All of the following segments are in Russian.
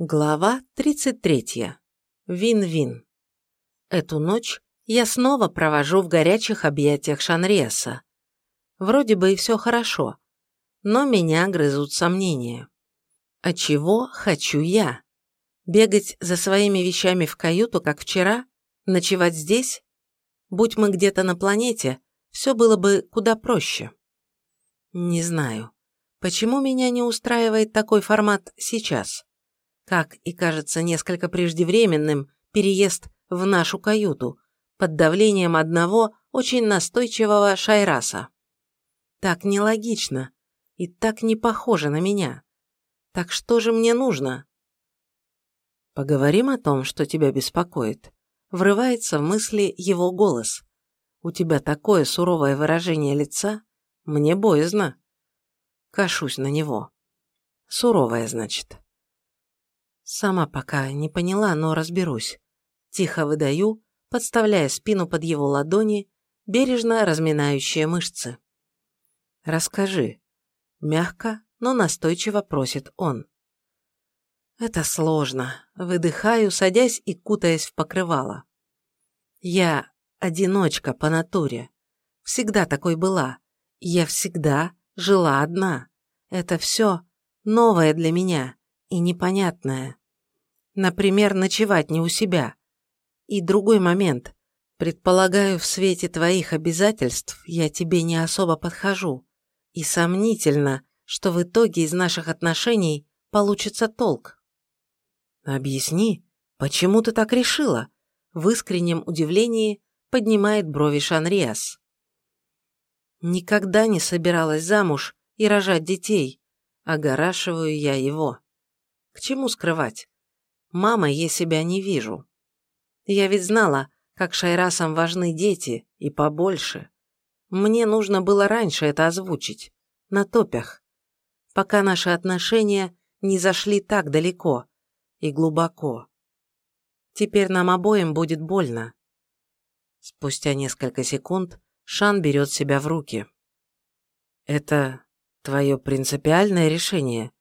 Глава 33. Вин-вин. Эту ночь я снова провожу в горячих объятиях Шанриеса. Вроде бы и все хорошо, но меня грызут сомнения. А чего хочу я? Бегать за своими вещами в каюту, как вчера? Ночевать здесь? Будь мы где-то на планете, все было бы куда проще. Не знаю, почему меня не устраивает такой формат сейчас как и кажется несколько преждевременным, переезд в нашу каюту под давлением одного очень настойчивого Шайраса. Так нелогично и так не похоже на меня. Так что же мне нужно? Поговорим о том, что тебя беспокоит. Врывается в мысли его голос. У тебя такое суровое выражение лица, мне боязно. Кашусь на него. Суровое, значит. Сама пока не поняла, но разберусь. Тихо выдаю, подставляя спину под его ладони, бережно разминающие мышцы. «Расскажи», — мягко, но настойчиво просит он. «Это сложно», — выдыхаю, садясь и кутаясь в покрывало. «Я одиночка по натуре. Всегда такой была. Я всегда жила одна. Это все новое для меня и непонятное. Например, ночевать не у себя. И другой момент. Предполагаю, в свете твоих обязательств я тебе не особо подхожу. И сомнительно, что в итоге из наших отношений получится толк. Объясни, почему ты так решила? В искреннем удивлении поднимает брови Шанриас. Никогда не собиралась замуж и рожать детей. Огорашиваю я его. К чему скрывать? Мамой я себя не вижу. Я ведь знала, как Шайрасам важны дети, и побольше. Мне нужно было раньше это озвучить, на топях, пока наши отношения не зашли так далеко и глубоко. Теперь нам обоим будет больно. Спустя несколько секунд Шан берет себя в руки. Это твое принципиальное решение?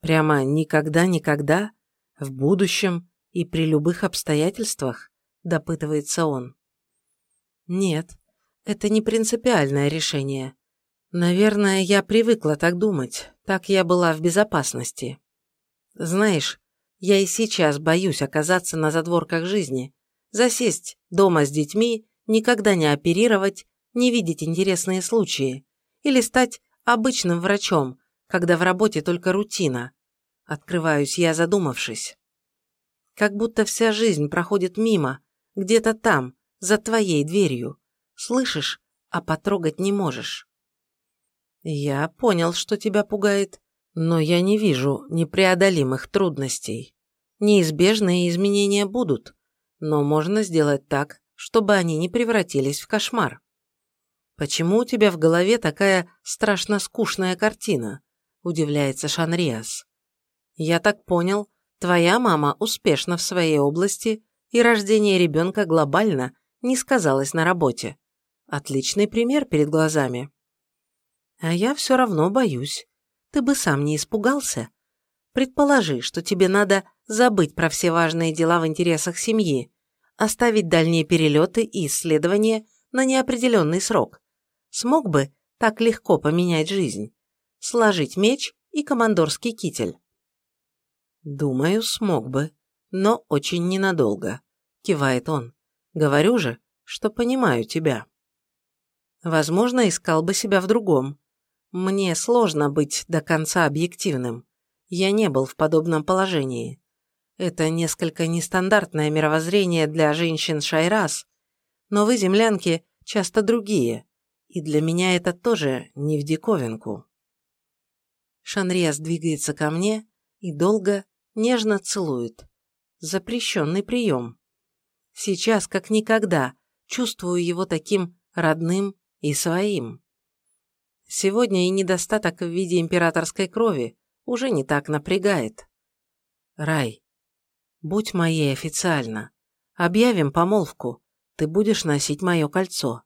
Прямо никогда-никогда, в будущем и при любых обстоятельствах, допытывается он. Нет, это не принципиальное решение. Наверное, я привыкла так думать, так я была в безопасности. Знаешь, я и сейчас боюсь оказаться на задворках жизни, засесть дома с детьми, никогда не оперировать, не видеть интересные случаи или стать обычным врачом, когда в работе только рутина, Открываюсь я, задумавшись. Как будто вся жизнь проходит мимо, где-то там, за твоей дверью. Слышишь, а потрогать не можешь. Я понял, что тебя пугает, но я не вижу непреодолимых трудностей. Неизбежные изменения будут, но можно сделать так, чтобы они не превратились в кошмар. Почему у тебя в голове такая страшно скучная картина? Удивляется Шанриас. Я так понял, твоя мама успешна в своей области, и рождение ребенка глобально не сказалось на работе. Отличный пример перед глазами. А я все равно боюсь. Ты бы сам не испугался. Предположи, что тебе надо забыть про все важные дела в интересах семьи, оставить дальние перелеты и исследования на неопределенный срок. Смог бы так легко поменять жизнь? Сложить меч и командорский китель. «Думаю, смог бы, но очень ненадолго», – кивает он. «Говорю же, что понимаю тебя». Возможно, искал бы себя в другом. Мне сложно быть до конца объективным. Я не был в подобном положении. Это несколько нестандартное мировоззрение для женщин Шайрас, но вы, землянки, часто другие, и для меня это тоже не в диковинку. Шанриас двигается ко мне и долго, нежно целует. Запрещенный прием. Сейчас, как никогда, чувствую его таким родным и своим. Сегодня и недостаток в виде императорской крови уже не так напрягает. Рай, будь моей официально. Объявим помолвку. Ты будешь носить мое кольцо.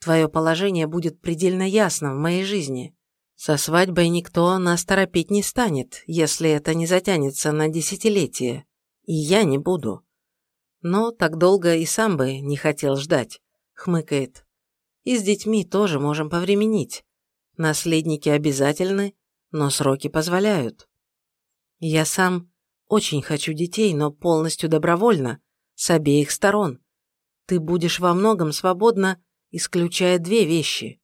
Твое положение будет предельно ясно в моей жизни. Со свадьбой никто нас торопить не станет, если это не затянется на десятилетие. И я не буду. Но так долго и сам бы не хотел ждать, хмыкает. И с детьми тоже можем повременить. Наследники обязательны, но сроки позволяют. Я сам очень хочу детей, но полностью добровольно, с обеих сторон. Ты будешь во многом свободна, исключая две вещи.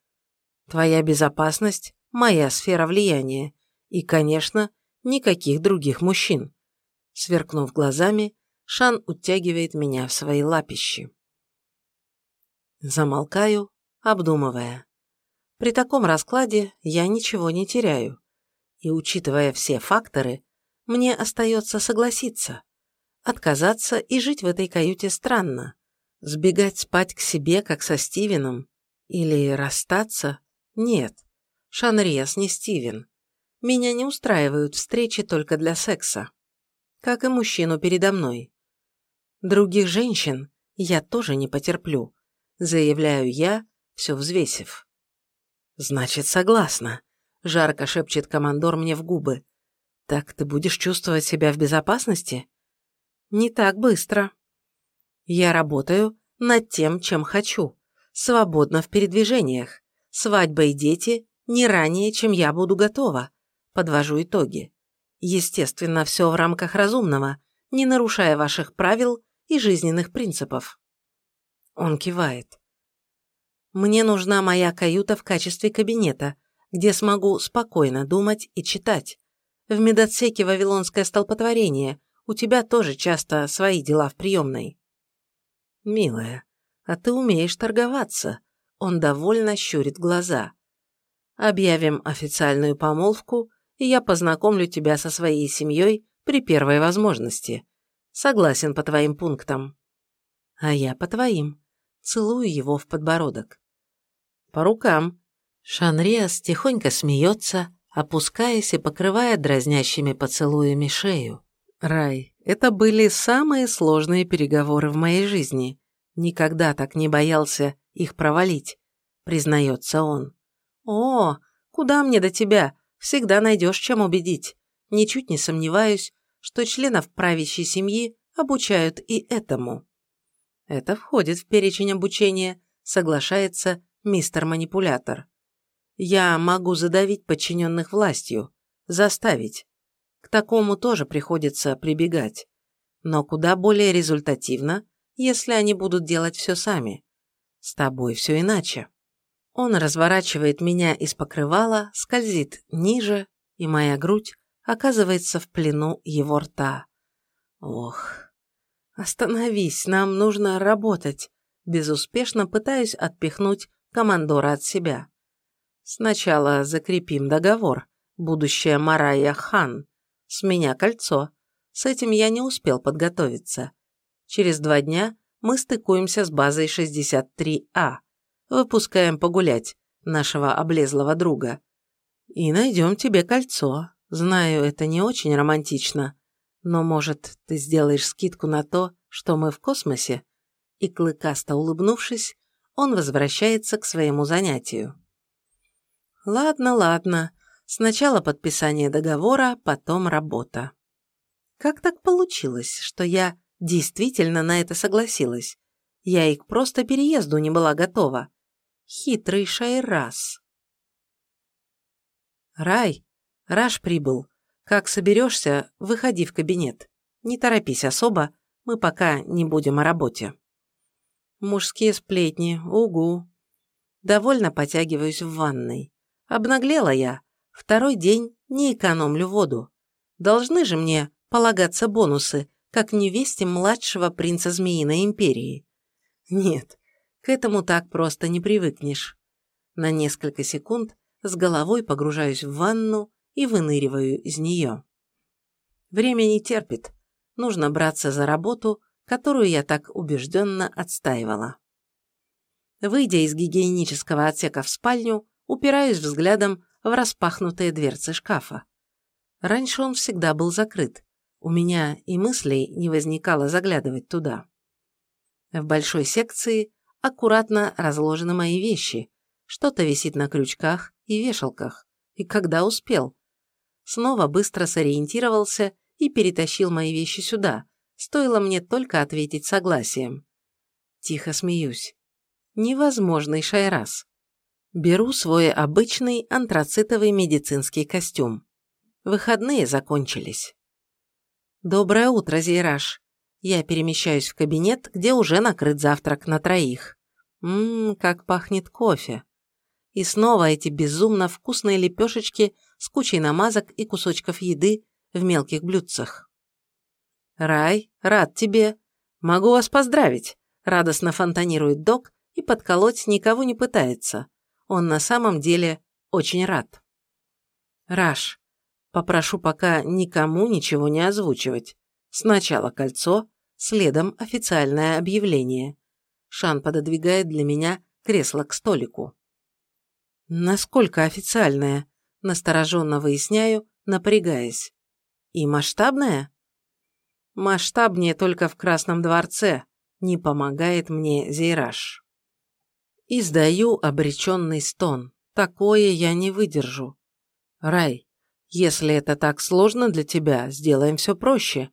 Твоя безопасность – моя сфера влияния. И, конечно, никаких других мужчин. Сверкнув глазами, Шан утягивает меня в свои лапищи. Замолкаю, обдумывая. При таком раскладе я ничего не теряю. И, учитывая все факторы, мне остается согласиться. Отказаться и жить в этой каюте странно. Сбегать спать к себе, как со Стивеном? Или расстаться? Нет. Шанриас не Стивен. Меня не устраивают встречи только для секса. Как и мужчину передо мной. Других женщин я тоже не потерплю, заявляю я, все взвесив. Значит, согласна, жарко шепчет командор мне в губы. Так ты будешь чувствовать себя в безопасности? Не так быстро. Я работаю над тем, чем хочу. Свободно в передвижениях. Свадьба и дети не ранее, чем я буду готова. Подвожу итоги. Естественно, все в рамках разумного, не нарушая ваших правил и жизненных принципов. Он кивает. Мне нужна моя каюта в качестве кабинета, где смогу спокойно думать и читать. В медотсеке «Вавилонское столпотворение» у тебя тоже часто свои дела в приемной. «Милая, а ты умеешь торговаться», – он довольно щурит глаза. «Объявим официальную помолвку, и я познакомлю тебя со своей семьей при первой возможности. Согласен по твоим пунктам». «А я по твоим». Целую его в подбородок. «По рукам». Шанриас тихонько смеется, опускаясь и покрывая дразнящими поцелуями шею. Рай, это были самые сложные переговоры в моей жизни. Никогда так не боялся их провалить, признается он. О, куда мне до тебя? Всегда найдешь, чем убедить. Ничуть не сомневаюсь, что членов правящей семьи обучают и этому. Это входит в перечень обучения, соглашается мистер манипулятор. Я могу задавить подчиненных властью, заставить. К такому тоже приходится прибегать. Но куда более результативно, если они будут делать все сами. С тобой все иначе. Он разворачивает меня из покрывала, скользит ниже, и моя грудь оказывается в плену его рта. Ох. Остановись, нам нужно работать. Безуспешно пытаюсь отпихнуть командора от себя. Сначала закрепим договор, будущая Марая Хан. С меня кольцо. С этим я не успел подготовиться. Через два дня мы стыкуемся с базой 63А. Выпускаем погулять нашего облезлого друга. И найдем тебе кольцо. Знаю, это не очень романтично. Но, может, ты сделаешь скидку на то, что мы в космосе? И, клыкасто улыбнувшись, он возвращается к своему занятию. Ладно, ладно. Сначала подписание договора, потом работа. Как так получилось, что я действительно на это согласилась? Я и к просто переезду не была готова. Хитрый Шайрас. Рай, Раш прибыл. Как соберешься, выходи в кабинет. Не торопись особо, мы пока не будем о работе. Мужские сплетни, угу. Довольно потягиваюсь в ванной. Обнаглела я, Второй день не экономлю воду. Должны же мне полагаться бонусы, как невесте младшего принца Змеиной Империи. Нет, к этому так просто не привыкнешь. На несколько секунд с головой погружаюсь в ванну и выныриваю из нее. Время не терпит. Нужно браться за работу, которую я так убежденно отстаивала. Выйдя из гигиенического отсека в спальню, упираюсь взглядом в распахнутые дверцы шкафа. Раньше он всегда был закрыт. У меня и мыслей не возникало заглядывать туда. В большой секции аккуратно разложены мои вещи. Что-то висит на крючках и вешалках. И когда успел? Снова быстро сориентировался и перетащил мои вещи сюда. Стоило мне только ответить согласием. Тихо смеюсь. Невозможный Шайрас. Беру свой обычный антрацитовый медицинский костюм. Выходные закончились. Доброе утро, Зейраж. Я перемещаюсь в кабинет, где уже накрыт завтрак на троих. Ммм, как пахнет кофе. И снова эти безумно вкусные лепешечки с кучей намазок и кусочков еды в мелких блюдцах. «Рай, рад тебе. Могу вас поздравить», – радостно фонтанирует док и подколоть никого не пытается. Он на самом деле очень рад. «Раш, попрошу пока никому ничего не озвучивать. Сначала кольцо, следом официальное объявление. Шан пододвигает для меня кресло к столику. Насколько официальное? Настороженно выясняю, напрягаясь. И масштабное? Масштабнее только в Красном дворце. Не помогает мне Зейраж. Издаю обреченный стон. Такое я не выдержу. Рай, если это так сложно для тебя, сделаем все проще.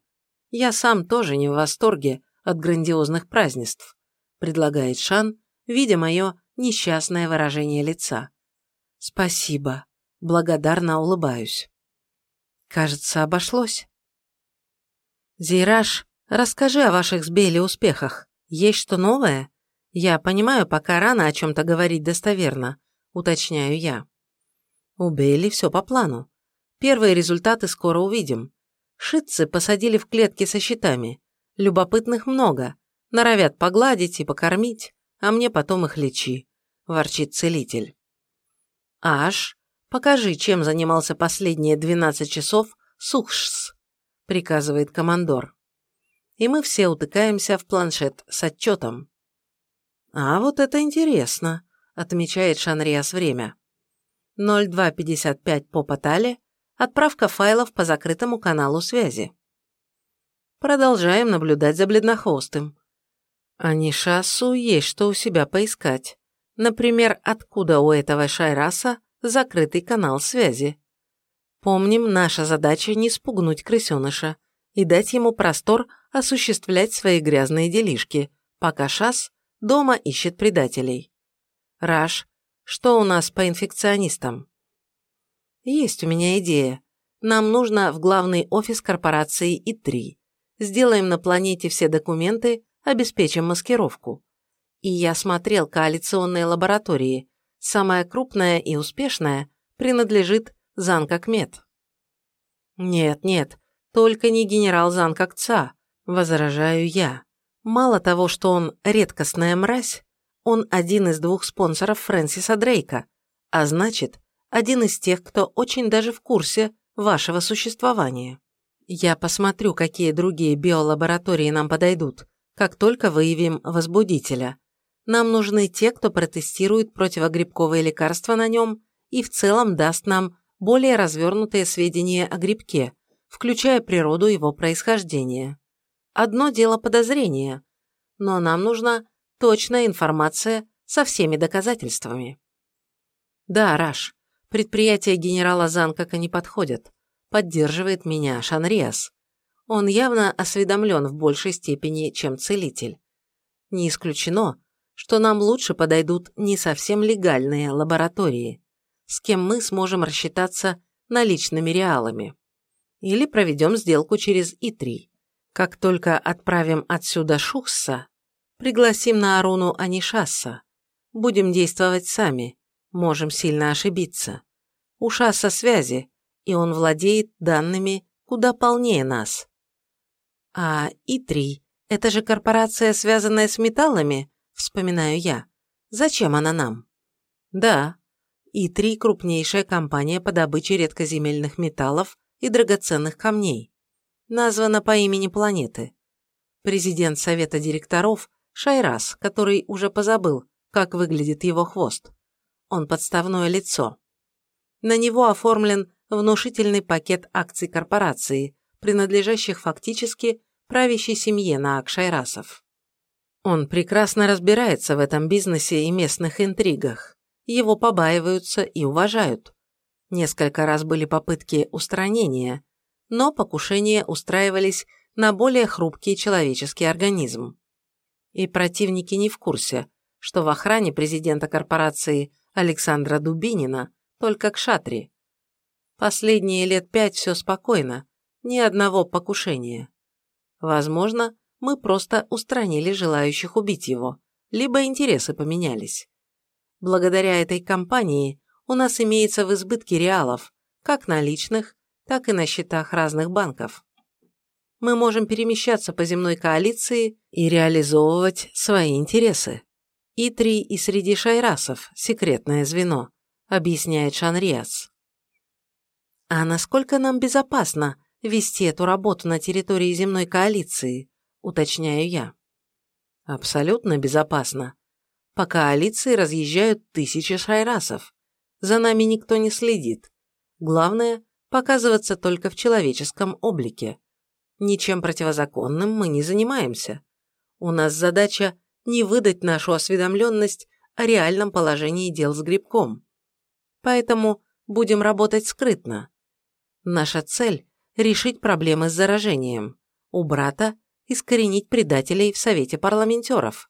Я сам тоже не в восторге от грандиозных празднеств, предлагает Шан, видя мое несчастное выражение лица. Спасибо. Благодарно улыбаюсь. Кажется, обошлось. Зейраж, расскажи о ваших с Бейли успехах. Есть что новое? Я понимаю, пока рано о чем-то говорить достоверно, уточняю я. У Бейли все по плану. Первые результаты скоро увидим. Шитцы посадили в клетки со щитами. Любопытных много. Норовят погладить и покормить, а мне потом их лечи», – ворчит целитель. «Аш, покажи, чем занимался последние 12 часов Сухшс», – приказывает командор. И мы все утыкаемся в планшет с отчетом. «А вот это интересно», – отмечает Шанриас время. 02.55 по Патале, Отправка файлов по закрытому каналу связи. Продолжаем наблюдать за бледнохвостым. А Нишасу есть что у себя поискать. Например, откуда у этого Шайраса закрытый канал связи. Помним, наша задача не спугнуть крысеныша и дать ему простор осуществлять свои грязные делишки, пока Шас дома ищет предателей. Раш, что у нас по инфекционистам? Есть у меня идея. Нам нужно в главный офис корпорации И-3. Сделаем на планете все документы, обеспечим маскировку. И я смотрел коалиционные лаборатории. Самая крупная и успешная принадлежит Занкакмед. Нет, нет, только не генерал Занкакца, возражаю я. Мало того, что он редкостная мразь, он один из двух спонсоров Фрэнсиса Дрейка, а значит, один из тех, кто очень даже в курсе вашего существования. Я посмотрю, какие другие биолаборатории нам подойдут, как только выявим возбудителя. Нам нужны те, кто протестирует противогрибковые лекарства на нем и в целом даст нам более развернутые сведения о грибке, включая природу его происхождения. Одно дело подозрения, но нам нужна точная информация со всеми доказательствами. Да, Раш, Предприятия генерала Занкака не подходят. Поддерживает меня Шанриас. Он явно осведомлен в большей степени, чем целитель. Не исключено, что нам лучше подойдут не совсем легальные лаборатории, с кем мы сможем рассчитаться наличными реалами. Или проведем сделку через И-3. Как только отправим отсюда Шухса, пригласим на Аруну Анишаса. Будем действовать сами, можем сильно ошибиться. У Шаса связи, и он владеет данными куда полнее нас. А И-3 – это же корпорация, связанная с металлами, вспоминаю я. Зачем она нам? Да, И-3 – крупнейшая компания по добыче редкоземельных металлов и драгоценных камней. Названа по имени планеты. Президент совета директоров – Шайрас, который уже позабыл, как выглядит его хвост. Он подставное лицо. На него оформлен внушительный пакет акций корпорации, принадлежащих фактически правящей семье на Акшайрасов. Он прекрасно разбирается в этом бизнесе и местных интригах. Его побаиваются и уважают. Несколько раз были попытки устранения, но покушения устраивались на более хрупкий человеческий организм. И противники не в курсе, что в охране президента корпорации Александра Дубинина только к шатре. Последние лет пять все спокойно, ни одного покушения. Возможно, мы просто устранили желающих убить его, либо интересы поменялись. Благодаря этой кампании у нас имеется в избытке реалов, как наличных, так и на счетах разных банков. Мы можем перемещаться по земной коалиции и реализовывать свои интересы. И-3 и среди шайрасов – секретное звено, объясняет Шанриас. А насколько нам безопасно вести эту работу на территории земной коалиции, уточняю я. Абсолютно безопасно. По коалиции разъезжают тысячи шайрасов. За нами никто не следит. Главное – показываться только в человеческом облике. Ничем противозаконным мы не занимаемся. У нас задача не выдать нашу осведомленность о реальном положении дел с грибком. Поэтому будем работать скрытно. Наша цель – решить проблемы с заражением. У брата – искоренить предателей в Совете парламентеров.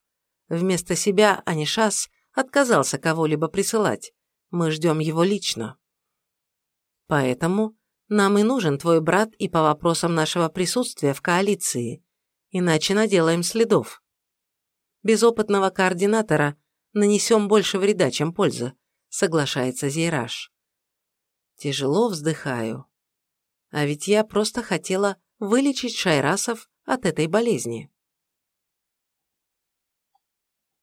Вместо себя Анишас отказался кого-либо присылать. Мы ждем его лично. Поэтому нам и нужен твой брат и по вопросам нашего присутствия в коалиции, иначе наделаем следов. Без опытного координатора нанесем больше вреда, чем пользы, соглашается Зейраж. Тяжело вздыхаю. А ведь я просто хотела вылечить шайрасов от этой болезни.